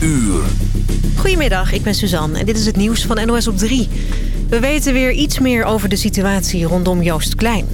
uur. Goedemiddag, ik ben Suzanne en dit is het nieuws van NOS op 3. We weten weer iets meer over de situatie rondom Joost Klein.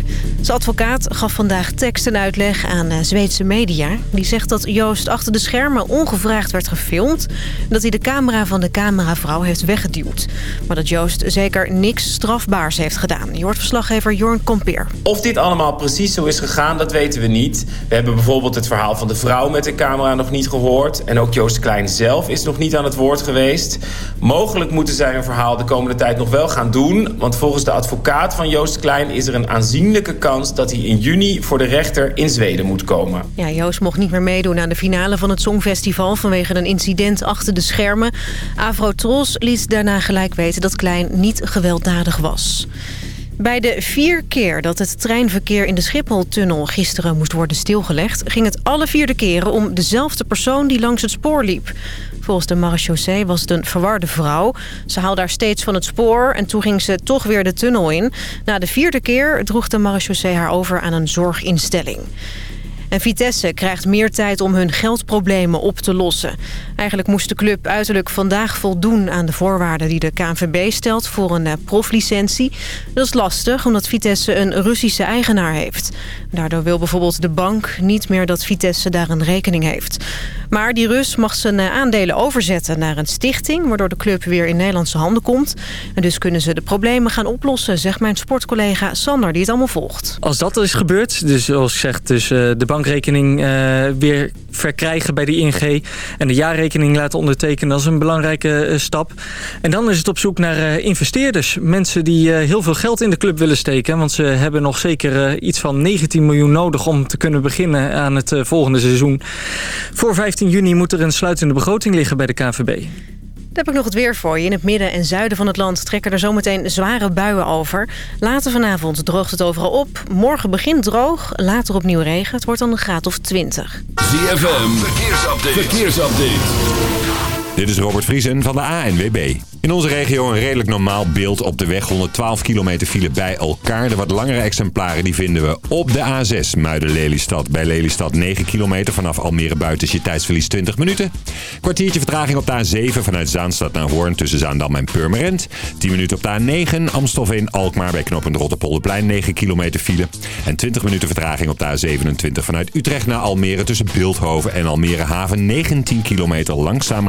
Zijn advocaat gaf vandaag tekst en uitleg aan eh, Zweedse media. Die zegt dat Joost achter de schermen ongevraagd werd gefilmd... en dat hij de camera van de cameravrouw heeft weggeduwd. Maar dat Joost zeker niks strafbaars heeft gedaan. Je hoort verslaggever Jorn Kompeer. Of dit allemaal precies zo is gegaan, dat weten we niet. We hebben bijvoorbeeld het verhaal van de vrouw met de camera nog niet gehoord. En ook Joost Klein zelf is nog niet aan het woord geweest. Mogelijk moeten zij een verhaal de komende tijd nog wel gaan doen. Want volgens de advocaat van Joost Klein is er een aanzienlijke kans... dat hij in juni voor de rechter in Zweden moet komen. Ja, Joost mocht niet meer meedoen aan de finale van het Songfestival... vanwege een incident achter de schermen. Avro Tros liet daarna gelijk weten dat Klein niet gewelddadig was. Bij de vier keer dat het treinverkeer in de Schipholtunnel gisteren moest worden stilgelegd... ging het alle vierde keren om dezelfde persoon die langs het spoor liep. Volgens de marechaussee was het een verwarde vrouw. Ze haalde daar steeds van het spoor en toen ging ze toch weer de tunnel in. Na de vierde keer droeg de marechaussee haar over aan een zorginstelling. En Vitesse krijgt meer tijd om hun geldproblemen op te lossen. Eigenlijk moest de club uiterlijk vandaag voldoen aan de voorwaarden die de KNVB stelt voor een eh, proflicentie. Dat is lastig omdat Vitesse een Russische eigenaar heeft. Daardoor wil bijvoorbeeld de bank niet meer dat Vitesse daar een rekening heeft. Maar die Rus mag zijn eh, aandelen overzetten naar een stichting... waardoor de club weer in Nederlandse handen komt. En dus kunnen ze de problemen gaan oplossen, zegt mijn sportcollega Sander... die het allemaal volgt. Als dat is gebeurd, dus zoals gezegd, dus, uh, de bankrekening uh, weer verkrijgen bij de ING... en de jaarrekening laten ondertekenen, dat is een belangrijke uh, stap. En dan is het op zoek naar investeerders. Mensen die heel veel geld in de club willen steken... want ze hebben nog zeker iets van 19 miljoen nodig... om te kunnen beginnen aan het volgende seizoen. Voor 15 juni moet er een sluitende begroting liggen bij de KVB. Dan heb ik nog het weer voor je. In het midden en zuiden van het land trekken er zometeen zware buien over. Later vanavond droogt het overal op. Morgen begint droog, later opnieuw regen. Het wordt dan een graad of 20. ZFM, verkeersupdate. verkeersupdate. Dit is Robert Vriesen van de ANWB. In onze regio een redelijk normaal beeld op de weg. 112 kilometer file bij elkaar. De wat langere exemplaren die vinden we op de A6 Muiden-Lelystad. Bij Lelystad 9 kilometer. Vanaf Almere buiten is je tijdsverlies 20 minuten. Kwartiertje vertraging op de A7 vanuit Zaanstad naar Hoorn tussen Zaandam en Purmerend. 10 minuten op de A9 Amstelveen-Alkmaar bij knooppunt Rotterpolderplein 9 kilometer file. En 20 minuten vertraging op de A27 vanuit Utrecht naar Almere tussen Beeldhoven en Almere Haven. 19 kilometer langzaam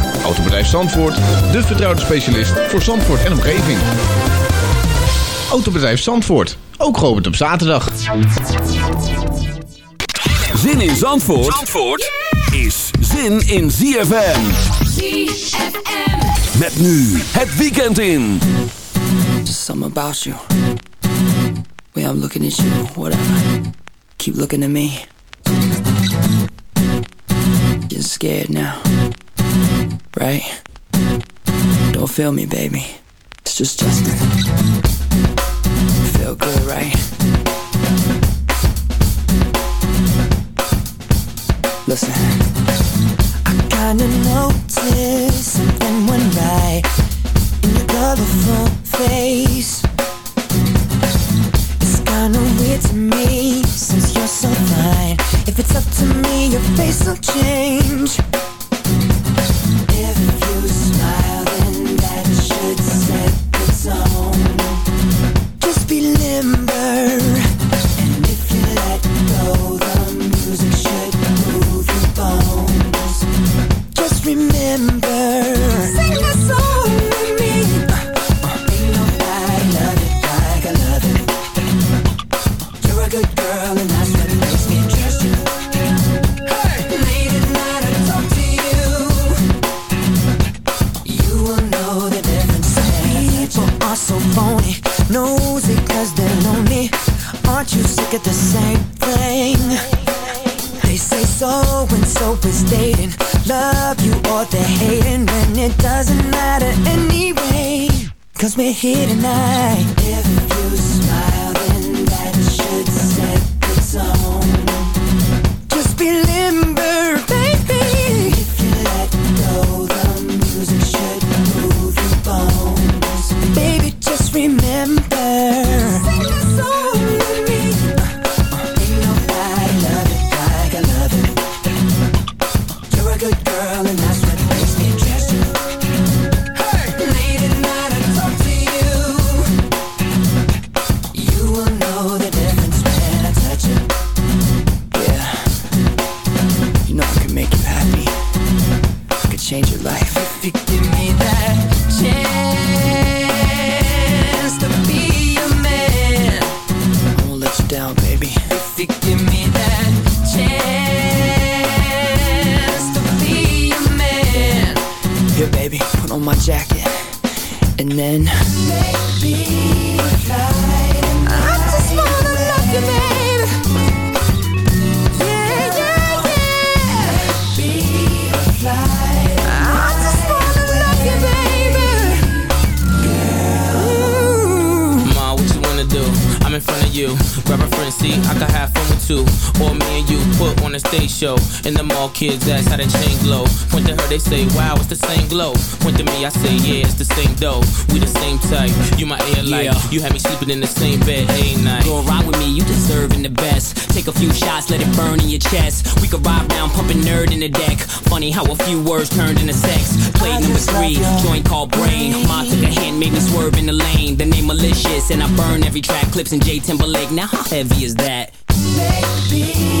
Autobedrijf Zandvoort, de vertrouwde specialist voor Zandvoort en omgeving. Autobedrijf Zandvoort, ook geopend op zaterdag. Zin in Zandvoort, Zandvoort is zin in ZFM. ZFM. Met nu het weekend in. Just something about you. Way I'm looking at you, whatever. Keep looking at me. You're scared now. Right? Don't feel me, baby. It's just Justin. Feel good, right? Listen. I kinda noticed something went right in your colorful face. It's kinda weird to me since you're so fine. If it's up to me, your face will change. Change your life. If you give me that chance to be your man, I won't let you down, baby. If you give me that chance to be your man. Here, baby, put on my jacket. And then Grab a friend, see, I can have fun with two. Or me and you put on a stage show. And the mall kids ask how the chain glow. Point to her, they say, wow, it's the same glow. Point to me, I say, yeah, it's the same dough. We the same type. You my air light. Yeah. You had me sleeping in the same bed, ain't night. Go ride with me, you deserving the best. Take a few shots, let it burn in your chest. We could ride round, pumping nerd in the deck. Funny how a few words turned into sex. Play number three, joint called Brain. Ma took a hand, made me swerve in the lane. The name malicious, and I burn every track. Clips in J Timberlake. Now how heavy is that? I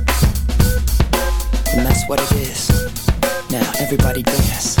Everybody dance.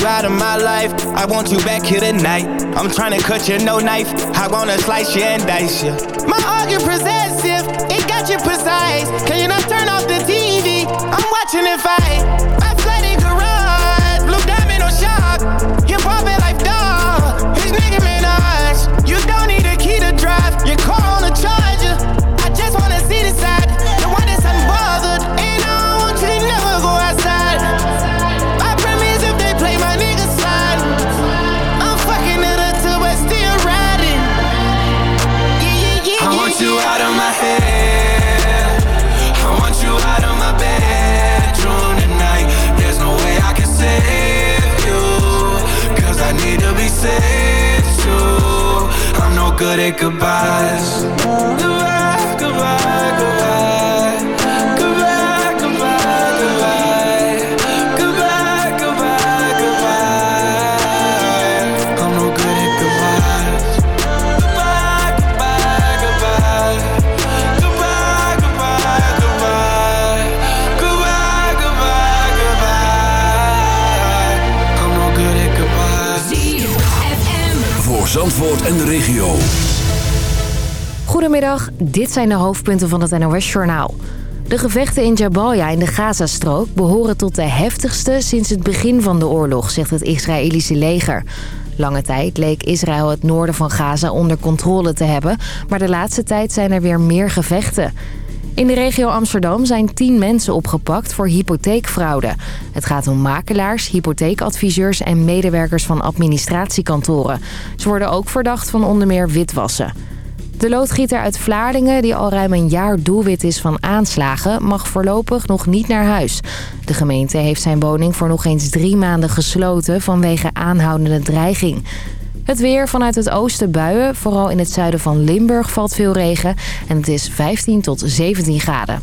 you out of my life. I want you back here tonight. I'm trying to cut you, no knife. I wanna slice you and dice you. My argument possessive, it got you precise. Can you not turn off the TV? I'm watching it fight. My flooded garage, blue diamond on shock. Hip hop it like dog. His nigga Minaj. You don't need a key to drive. Your car good at goodbyes. Goodbye, goodbye, goodbye. En de regio. Goedemiddag, dit zijn de hoofdpunten van het NOS-journaal. De gevechten in Jabalia in de Gazastrook behoren tot de heftigste sinds het begin van de oorlog, zegt het Israëlische leger. Lange tijd leek Israël het noorden van Gaza onder controle te hebben, maar de laatste tijd zijn er weer meer gevechten. In de regio Amsterdam zijn tien mensen opgepakt voor hypotheekfraude. Het gaat om makelaars, hypotheekadviseurs en medewerkers van administratiekantoren. Ze worden ook verdacht van onder meer witwassen. De loodgieter uit Vlaardingen, die al ruim een jaar doelwit is van aanslagen... mag voorlopig nog niet naar huis. De gemeente heeft zijn woning voor nog eens drie maanden gesloten... vanwege aanhoudende dreiging. Het weer vanuit het oosten buien. Vooral in het zuiden van Limburg valt veel regen. En het is 15 tot 17 graden.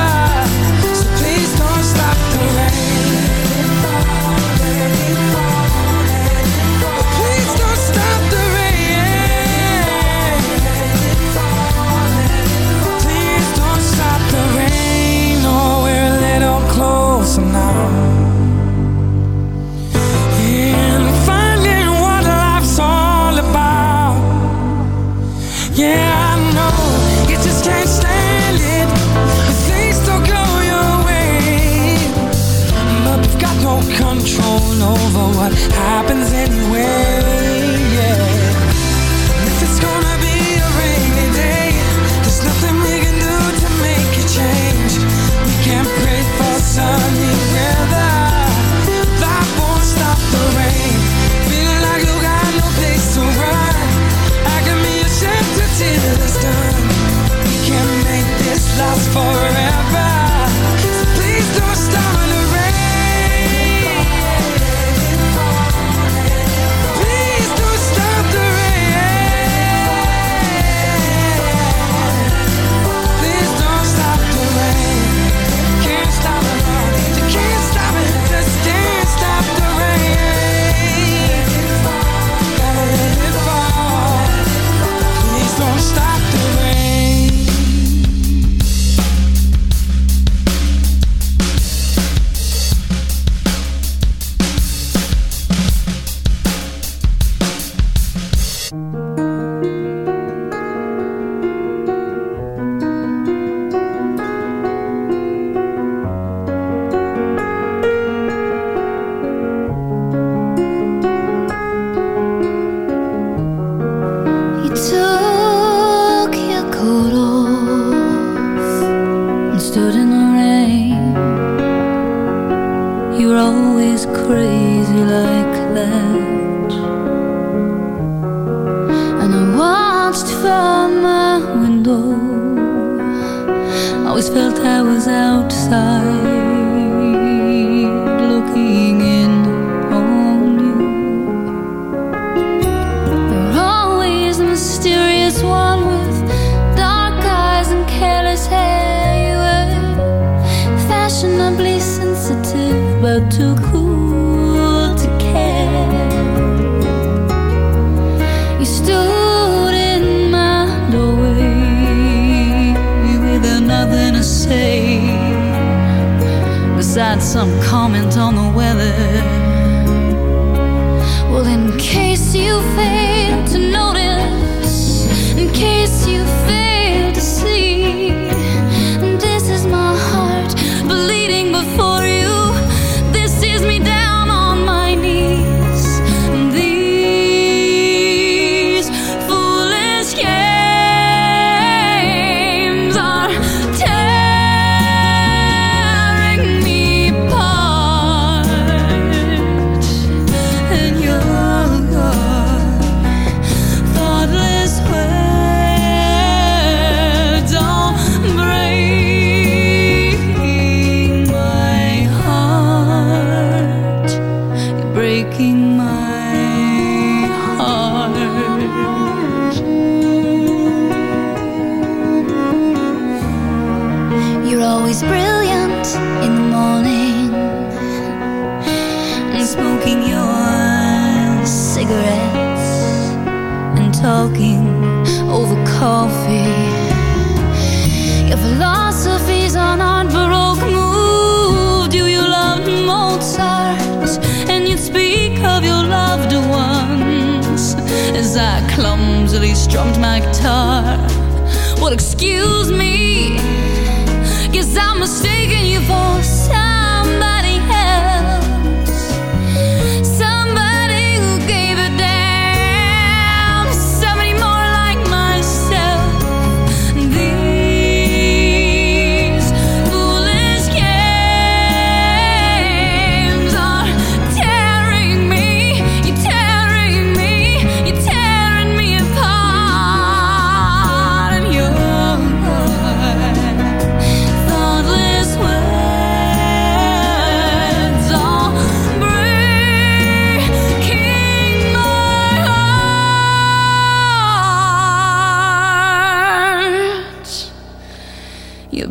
as I clumsily strummed my guitar. Well, excuse me, guess I'm mistaken you for somebody.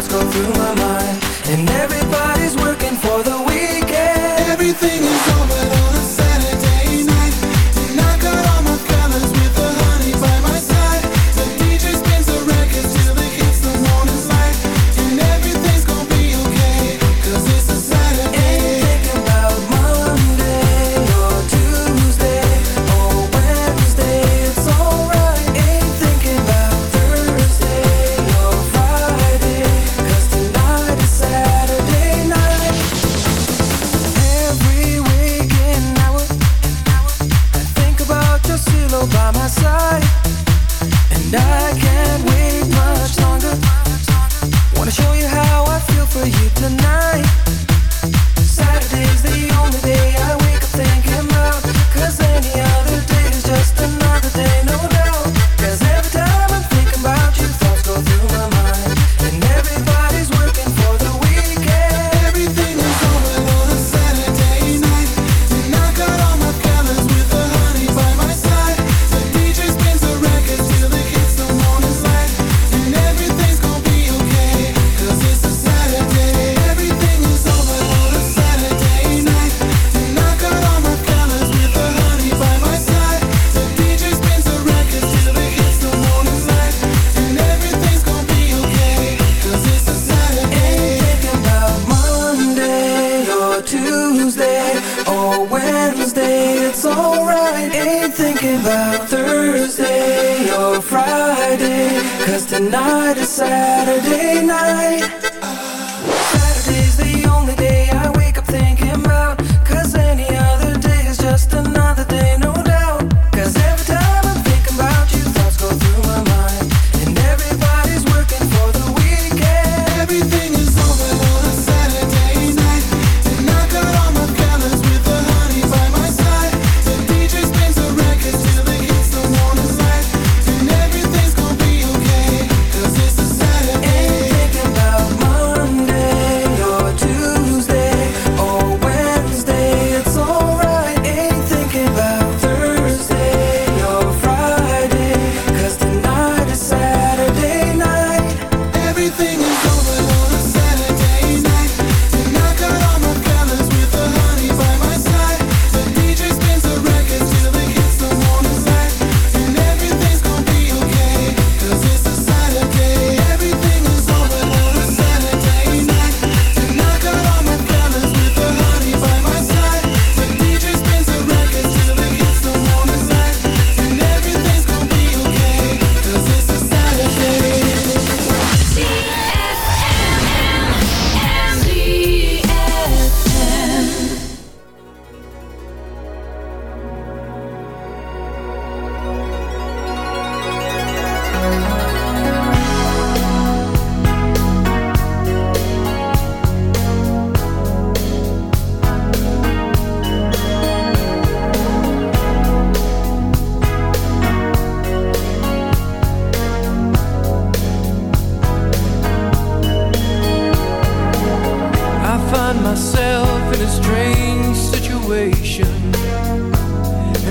thoughts go through my mind.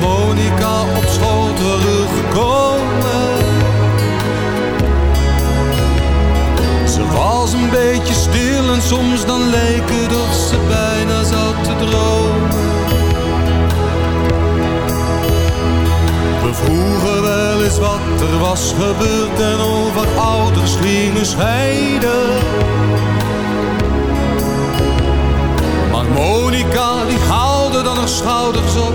Monica op school teruggekomen. Ze was een beetje stil en soms dan leek het of ze bijna zat te dromen. We vroegen wel eens wat er was gebeurd en over ouders gingen scheiden. Maar Monica die haalde dan haar schouders op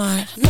maar.